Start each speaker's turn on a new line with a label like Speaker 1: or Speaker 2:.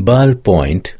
Speaker 1: Ball Point